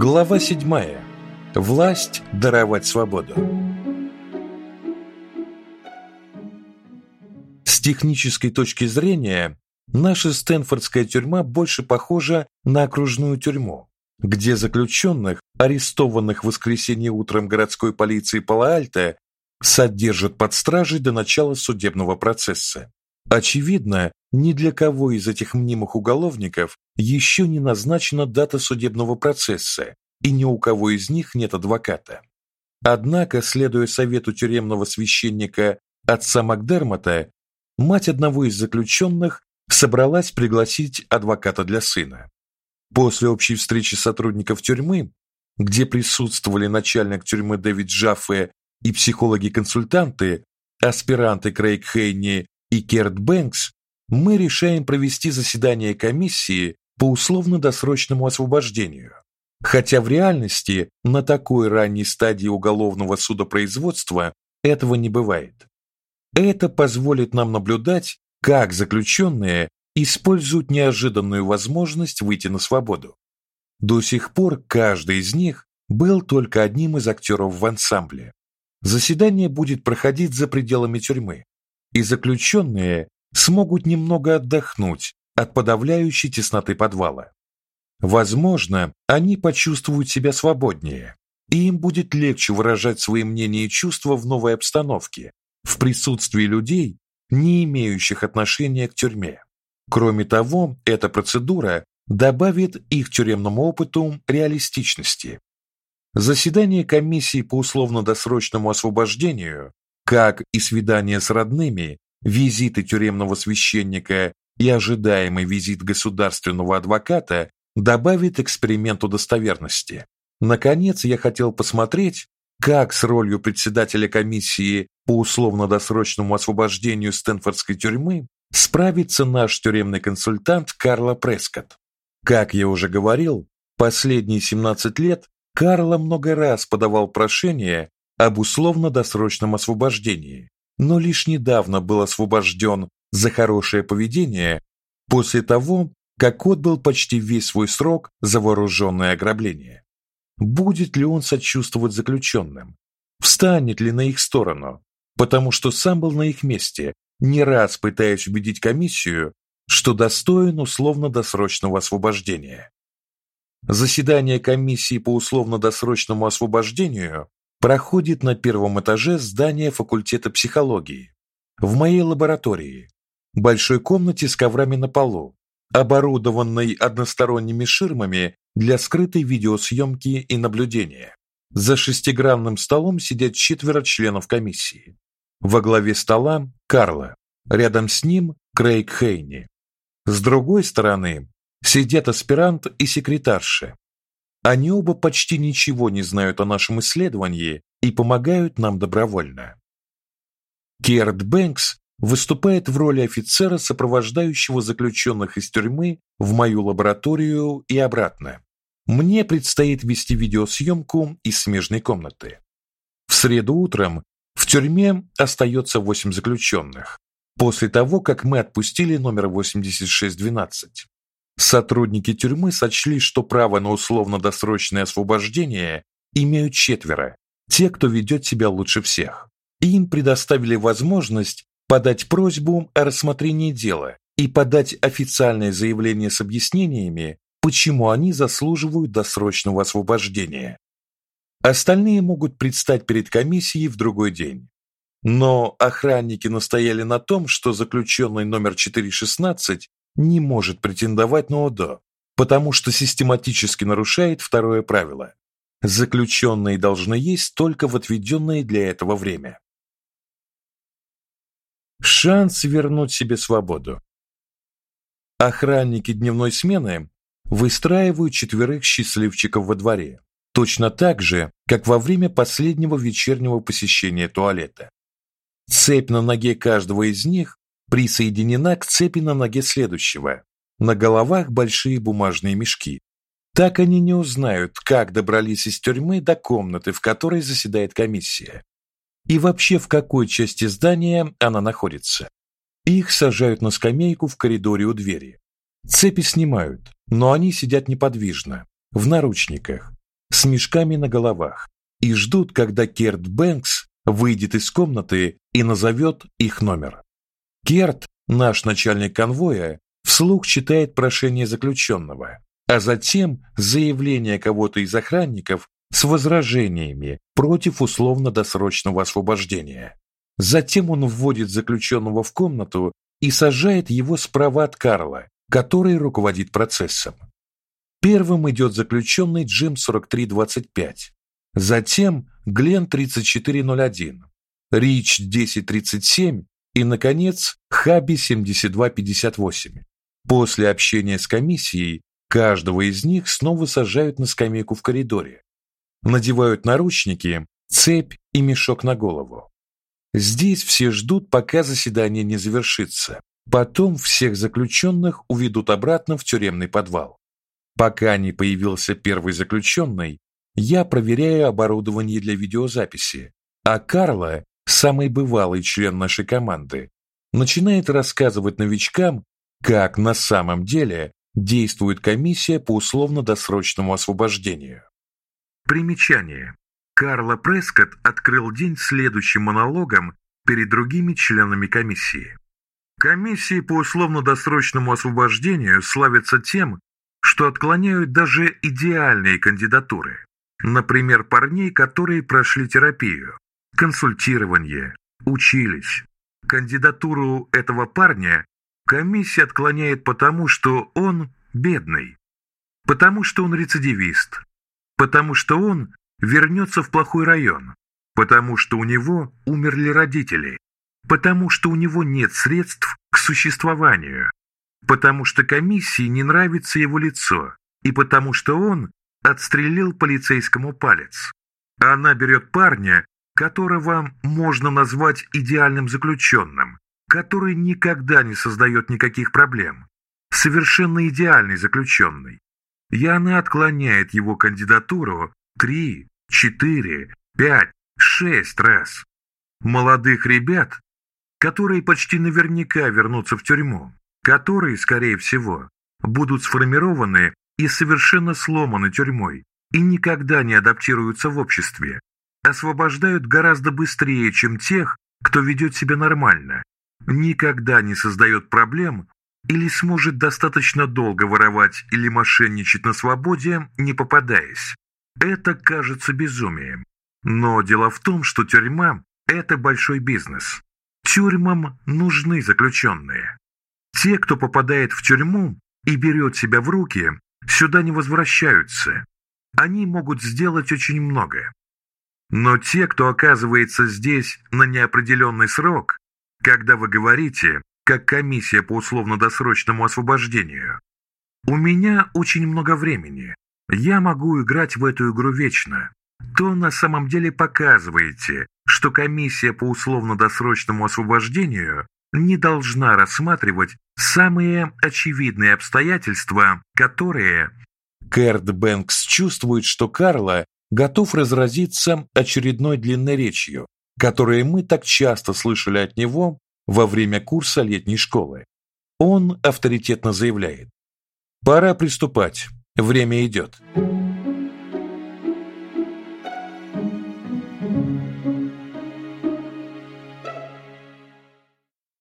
Глава 7. Власть даровать свободу. С технической точки зрения, наша Стэнфордская тюрьма больше похожа на окружную тюрьму, где заключенных, арестованных в воскресенье утром городской полиции Пало-Альто, содержат под стражей до начала судебного процесса. Очевидно, ни для кого из этих мнимых уголовников еще не назначена дата судебного процесса, и ни у кого из них нет адвоката. Однако, следуя совету тюремного священника отца Макдермота, мать одного из заключенных собралась пригласить адвоката для сына. После общей встречи сотрудников тюрьмы, где присутствовали начальник тюрьмы Дэвид Джаффе и психологи-консультанты, аспиранты Крейг Хейни и Керт Бэнкс, мы решаем провести заседание комиссии по условно-досрочному освобождению. Хотя в реальности на такой ранней стадии уголовного судопроизводства этого не бывает. Это позволит нам наблюдать, как заключенные используют неожиданную возможность выйти на свободу. До сих пор каждый из них был только одним из актеров в ансамбле. Заседание будет проходить за пределами тюрьмы, и заключенные смогут немного отдохнуть от подавляющей тесноты подвала. Возможно, они почувствуют себя свободнее, и им будет легче выражать свои мнения и чувства в новой обстановке, в присутствии людей, не имеющих отношения к тюрьме. Кроме того, эта процедура добавит их тюремному опыту реалистичности. Заседание комиссии по условно-досрочному освобождению, как и свидания с родными, визиты тюремного священника и ожидаемый визит государственного адвоката добавит эксперименту достоверности. Наконец, я хотел посмотреть, как с ролью председателя комиссии по условно-досрочному освобождению Стэнфордской тюрьмы справится наш тюремный консультант Карла Прескотт. Как я уже говорил, последние 17 лет Карла много раз подавал прошение об условно-досрочном освобождении, но лишь недавно был освобожден за хорошее поведение после того, как отбыл почти весь свой срок за вооруженное ограбление. Будет ли он сочувствовать заключенным? Встанет ли на их сторону? Потому что сам был на их месте, не раз пытаясь убедить комиссию, что достоин условно-досрочного освобождения. Заседание комиссии по условно-досрочному освобождению проходит на первом этаже здания факультета психологии, в моей лаборатории, большой комнате с коврами на полу, оборудованной односторонними ширмами для скрытой видеосъемки и наблюдения. За шестигранным столом сидят четверо членов комиссии. Во главе стола Карла, рядом с ним Крейг Хейни. С другой стороны сидят аспирант и секретарша, они оба почти ничего не знают о нашем исследовании и помогают нам добровольно. Керт Бэнкс выступает в роли офицера, сопровождающего заключенных из тюрьмы в мою лабораторию и обратно. Мне предстоит вести видеосъемку из смежной комнаты. В среду утром в тюрьме остается 8 заключенных, после того, как мы отпустили номер 8612. Сотрудники тюрьмы сочли, что право на условно-досрочное освобождение имеют четверо, те, кто ведет себя лучше всех. И им предоставили возможность подать просьбу о рассмотрении дела и подать официальное заявление с объяснениями, почему они заслуживают досрочного освобождения. Остальные могут предстать перед комиссией в другой день. Но охранники настояли на том, что заключенный номер 416 не может претендовать на ОДО, потому что систематически нарушает второе правило. Заключенные должны есть только в отведенное для этого время. Шанс вернуть себе свободу. Охранники дневной смены выстраивают четверых счастливчиков во дворе, точно так же, как во время последнего вечернего посещения туалета. Цепь на ноге каждого из них присоединена к цепи на ноге следующего. На головах большие бумажные мешки. Так они не узнают, как добрались из тюрьмы до комнаты, в которой заседает комиссия. И вообще, в какой части здания она находится. Их сажают на скамейку в коридоре у двери. Цепи снимают, но они сидят неподвижно, в наручниках, с мешками на головах и ждут, когда Керт Бэнкс выйдет из комнаты и назовет их номер. Керт, наш начальник конвоя, вслух читает прошение заключенного, а затем заявление кого-то из охранников с возражениями против условно-досрочного освобождения. Затем он вводит заключенного в комнату и сажает его справа от Карла, который руководит процессом. Первым идет заключенный Джим 4325, затем Глен 3401, Рич 1037 и наконец Хаби 7258. После общения с комиссией каждого из них снова сажают на скамейку в коридоре. Надевают наручники, цепь и мешок на голову. Здесь все ждут, пока заседание не завершится. Потом всех заключенных уведут обратно в тюремный подвал. Пока не появился первый заключенный, я проверяю оборудование для видеозаписи, а Карла, самый бывалый член нашей команды, начинает рассказывать новичкам, как на самом деле действует комиссия по условно-досрочному освобождению. Примечание. Карла Прескотт открыл день следующим монологом перед другими членами комиссии. Комиссии по условно-досрочному освобождению славятся тем, что отклоняют даже идеальные кандидатуры. Например, парней, которые прошли терапию, консультирование, учились. Кандидатуру этого парня комиссия отклоняет потому, что он бедный, потому что он рецидивист, потому что он вернется в плохой район, потому что у него умерли родители, потому что у него нет средств к существованию, потому что комиссии не нравится его лицо и потому что он отстрелил полицейскому палец. Она берет парня, которого можно назвать идеальным заключенным, который никогда не создает никаких проблем, совершенно идеальный заключенный. И она отклоняет его кандидатуру три, четыре, пять, шесть раз. Молодых ребят, которые почти наверняка вернутся в тюрьму, которые, скорее всего, будут сформированы и совершенно сломаны тюрьмой и никогда не адаптируются в обществе, освобождают гораздо быстрее, чем тех, кто ведет себя нормально, никогда не создает проблем или сможет достаточно долго воровать или мошенничать на свободе, не попадаясь. Это кажется безумием. Но дело в том, что тюрьма – это большой бизнес. Тюрьмам нужны заключенные. Те, кто попадает в тюрьму и берет себя в руки, сюда не возвращаются. Они могут сделать очень много. Но те, кто оказывается здесь на неопределенный срок, когда вы говорите, как комиссия по условно-досрочному освобождению, у меня очень много времени. Я могу играть в эту игру вечно. То на самом деле показываете, что комиссия по условно-досрочному освобождению не должна рассматривать самые очевидные обстоятельства, которые... Кэрд Бэнкс чувствует, что Карла готов разразиться очередной длинной речью, которую мы так часто слышали от него во время курса летней школы. Он авторитетно заявляет: "Пора приступать. Время идет».